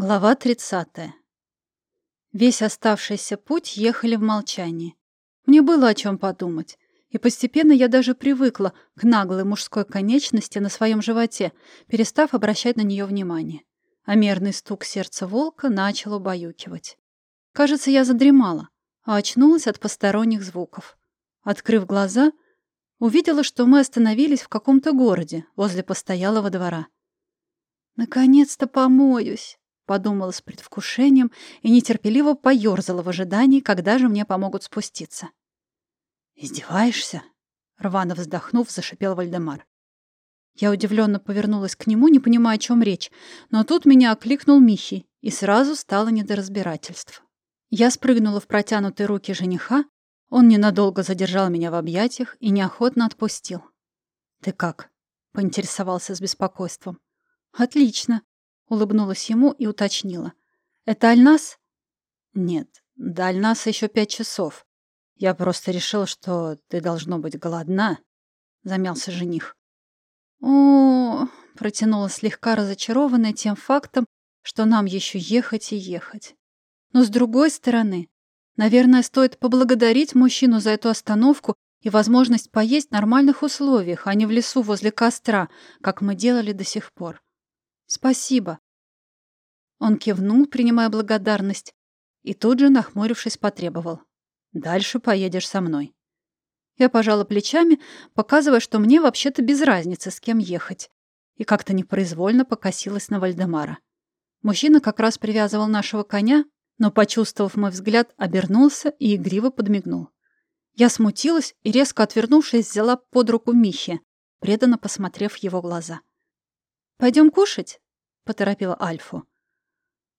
Глава 30. Весь оставшийся путь ехали в молчании. Мне было о чем подумать, и постепенно я даже привыкла к наглой мужской конечности на своем животе, перестав обращать на нее внимание. А мерный стук сердца волка начал убаюкивать. Кажется, я задремала, а очнулась от посторонних звуков. Открыв глаза, увидела, что мы остановились в каком-то городе возле постоялого двора. «Наконец-то помоюсь!» Подумала с предвкушением и нетерпеливо поёрзала в ожидании, когда же мне помогут спуститься. «Издеваешься?» — рвано вздохнув, зашипел Вальдемар. Я удивленно повернулась к нему, не понимая, о чем речь, но тут меня окликнул Михи, и сразу стало не до разбирательств. Я спрыгнула в протянутые руки жениха, он ненадолго задержал меня в объятиях и неохотно отпустил. «Ты как?» — поинтересовался с беспокойством. «Отлично. Улыбнулась ему и уточнила. «Это Альнас?» «Нет, до Альнаса еще пять часов. Я просто решил, что ты должно быть голодна», — замялся жених. о протянула слегка разочарованная тем фактом, что нам еще ехать и ехать. Но с другой стороны, наверное, стоит поблагодарить мужчину за эту остановку и возможность поесть в нормальных условиях, а не в лесу возле костра, как мы делали до сих пор. «Спасибо». Он кивнул, принимая благодарность, и тут же, нахмурившись, потребовал. «Дальше поедешь со мной». Я пожала плечами, показывая, что мне вообще-то без разницы, с кем ехать, и как-то непроизвольно покосилась на Вальдемара. Мужчина как раз привязывал нашего коня, но, почувствовав мой взгляд, обернулся и игриво подмигнул. Я смутилась и, резко отвернувшись, взяла под руку Михи, преданно посмотрев в его глаза. «Пойдем кушать?» — поторопила Альфу.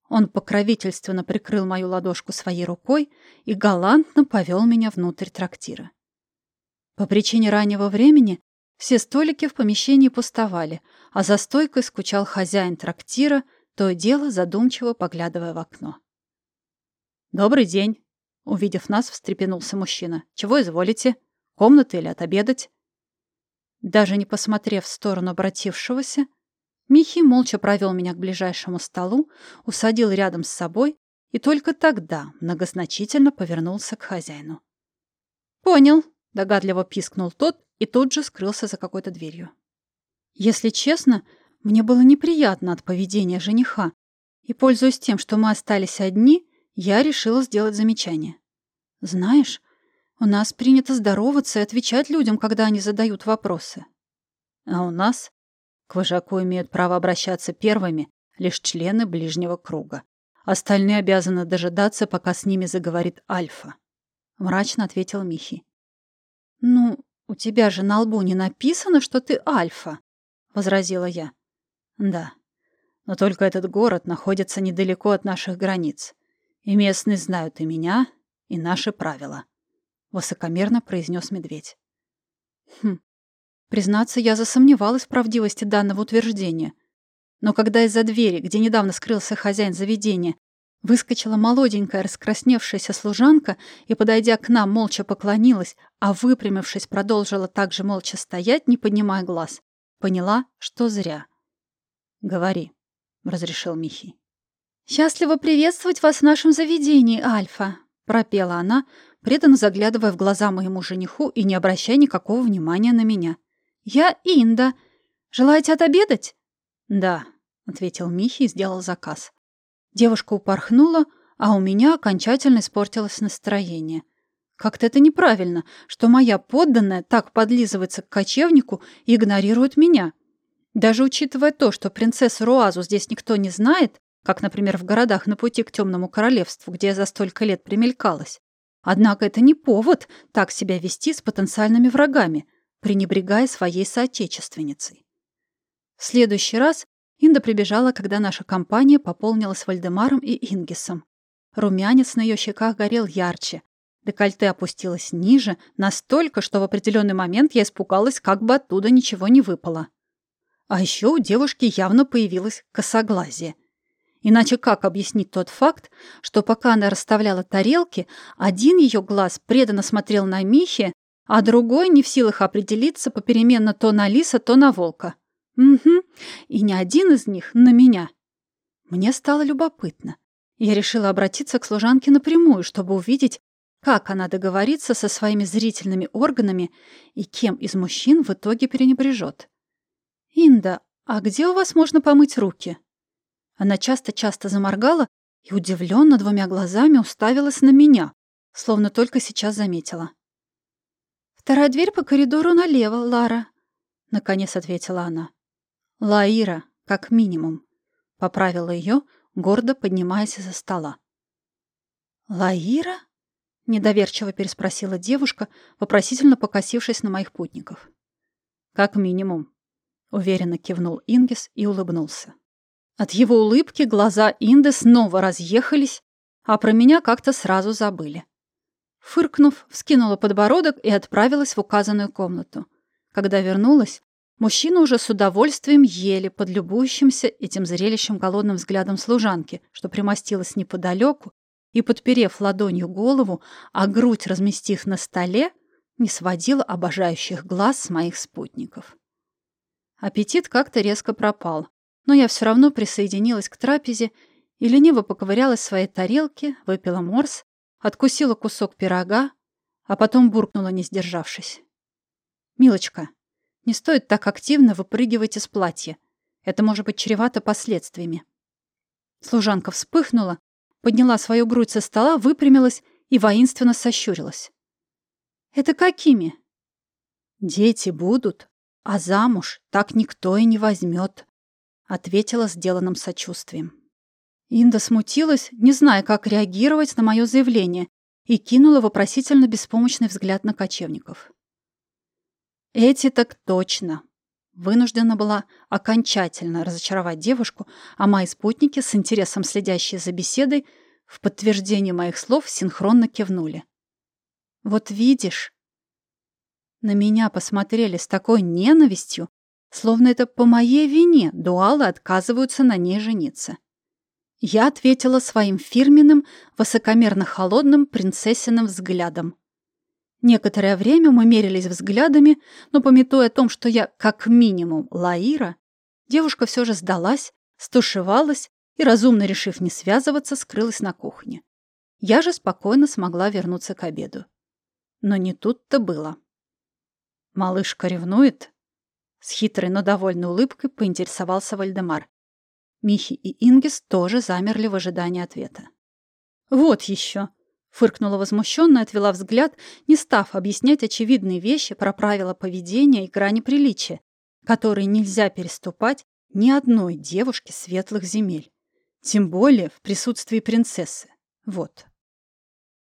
Он покровительственно прикрыл мою ладошку своей рукой и галантно повел меня внутрь трактира. По причине раннего времени все столики в помещении пустовали, а за стойкой скучал хозяин трактира, то и дело задумчиво поглядывая в окно. «Добрый день!» — увидев нас, встрепенулся мужчина. «Чего изволите? Комнаты или отобедать?» Даже не посмотрев в сторону обратившегося, Михи молча провел меня к ближайшему столу, усадил рядом с собой и только тогда многозначительно повернулся к хозяину. «Понял», — догадливо пискнул тот и тут же скрылся за какой-то дверью. Если честно, мне было неприятно от поведения жениха, и, пользуясь тем, что мы остались одни, я решила сделать замечание. «Знаешь, у нас принято здороваться и отвечать людям, когда они задают вопросы». «А у нас к вожаку имеют право обращаться первыми лишь члены ближнего круга. Остальные обязаны дожидаться, пока с ними заговорит Альфа. Мрачно ответил Михи. «Ну, у тебя же на лбу не написано, что ты Альфа», — возразила я. «Да, но только этот город находится недалеко от наших границ, и местные знают и меня, и наши правила», — высокомерно произнес медведь. «Хм, Признаться, я засомневалась в правдивости данного утверждения. Но когда из-за двери, где недавно скрылся хозяин заведения, выскочила молоденькая раскрасневшаяся служанка и, подойдя к нам, молча поклонилась, а выпрямившись, продолжила также молча стоять, не поднимая глаз, поняла, что зря. «Говори», — разрешил Михи. «Счастливо приветствовать вас в нашем заведении, Альфа», — пропела она, преданно заглядывая в глаза моему жениху и не обращая никакого внимания на меня. «Я Инда. Желаете отобедать?» «Да», — ответил Михи и сделал заказ. Девушка упорхнула, а у меня окончательно испортилось настроение. Как-то это неправильно, что моя подданная так подлизывается к кочевнику и игнорирует меня. Даже учитывая то, что принцессу Руазу здесь никто не знает, как, например, в городах на пути к Темному Королевству, где я за столько лет примелькалась. Однако это не повод так себя вести с потенциальными врагами — пренебрегая своей соотечественницей. В следующий раз Инда прибежала, когда наша компания пополнилась Вальдемаром и Ингисом. Румянец на ее щеках горел ярче. Декольте опустилось ниже, настолько, что в определенный момент я испугалась, как бы оттуда ничего не выпало. А еще у девушки явно появилось косоглазие. Иначе как объяснить тот факт, что пока она расставляла тарелки, один ее глаз преданно смотрел на Михе, а другой не в силах определиться попеременно то на лиса, то на волка. Угу, и ни один из них на меня. Мне стало любопытно. Я решила обратиться к служанке напрямую, чтобы увидеть, как она договорится со своими зрительными органами и кем из мужчин в итоге перенебрежет. «Инда, а где у вас можно помыть руки?» Она часто-часто заморгала и удивленно двумя глазами уставилась на меня, словно только сейчас заметила. «Вторая дверь по коридору налево, Лара», — наконец ответила она. «Лаира, как минимум», — поправила ее, гордо поднимаясь из-за стола. «Лаира?» — недоверчиво переспросила девушка, вопросительно покосившись на моих путников. «Как минимум», — уверенно кивнул Ингис и улыбнулся. От его улыбки глаза Инды снова разъехались, а про меня как-то сразу забыли. Фыркнув, вскинула подбородок и отправилась в указанную комнату. Когда вернулась, мужчины уже с удовольствием ели под любующимся этим зрелищем голодным взглядом служанки, что примостилась неподалеку и, подперев ладонью голову, а грудь разместив на столе, не сводила обожающих глаз с моих спутников. Аппетит как-то резко пропал но я все равно присоединилась к трапезе и лениво поковырялась в своей тарелке, выпила морс, откусила кусок пирога, а потом буркнула, не сдержавшись. «Милочка, не стоит так активно выпрыгивать из платья. Это может быть чревато последствиями». Служанка вспыхнула, подняла свою грудь со стола, выпрямилась и воинственно сощурилась. «Это какими?» «Дети будут, а замуж так никто и не возьмет», ответила сделанным сочувствием. Инда смутилась, не зная, как реагировать на мое заявление, и кинула вопросительно беспомощный взгляд на кочевников. «Эти так точно!» Вынуждена была окончательно разочаровать девушку, а мои спутники, с интересом следящие за беседой, в подтверждение моих слов синхронно кивнули. «Вот видишь!» На меня посмотрели с такой ненавистью, Словно это по моей вине дуалы отказываются на ней жениться. Я ответила своим фирменным, высокомерно-холодным принцессиным взглядом. Некоторое время мы мерились взглядами, но, пометуя о том, что я как минимум Лаира, девушка все же сдалась, стушевалась и, разумно решив не связываться, скрылась на кухне. Я же спокойно смогла вернуться к обеду. Но не тут-то было. «Малышка ревнует?» С хитрой, но довольной улыбкой поинтересовался Вальдемар. Михи и Ингис тоже замерли в ожидании ответа. «Вот еще!» — фыркнула возмущенно и отвела взгляд, не став объяснять очевидные вещи про правила поведения и грани приличия, которые нельзя переступать ни одной девушке светлых земель. Тем более в присутствии принцессы. Вот.